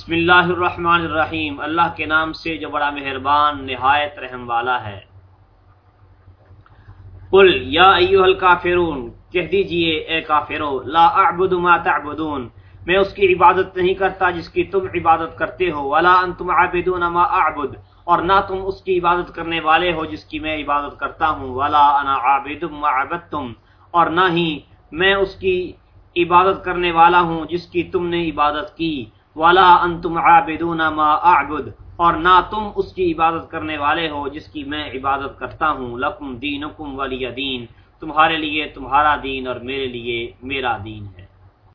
بسم اللہ الرحمن الرحیم۔ اللہ کے نام سے جو بڑا مہربان، نہایت رحم والا ہے۔ قل، یا ایوہ الکافرون، کہہ دیجیے، اے کافرو، لا اعبد ما تعبدون۔ میں اس کی عبادت نہیں کرتا جس کی تم عبادت کرتے ہو۔ ولا انتم عابدون ما اعبد۔ اور نہ تم اس کی عبادت کرنے والے ہو جس کی میں عبادت کرتا ہوں۔ ولا انا عابد ما عبدتم۔ اور نہ ہی میں اس کی عبادت کرنے والا ہوں جس کی تم نے عبادت کی۔ ولا انتم عابدون ما اعبد اور نہ تم اس کی عبادت کرنے والے ہو جس کی میں عبادت کرتا ہوں. لکم دینکم ولی دین تمہارے لیے تمہارا دین اور میرے لیے میرا دین ہے.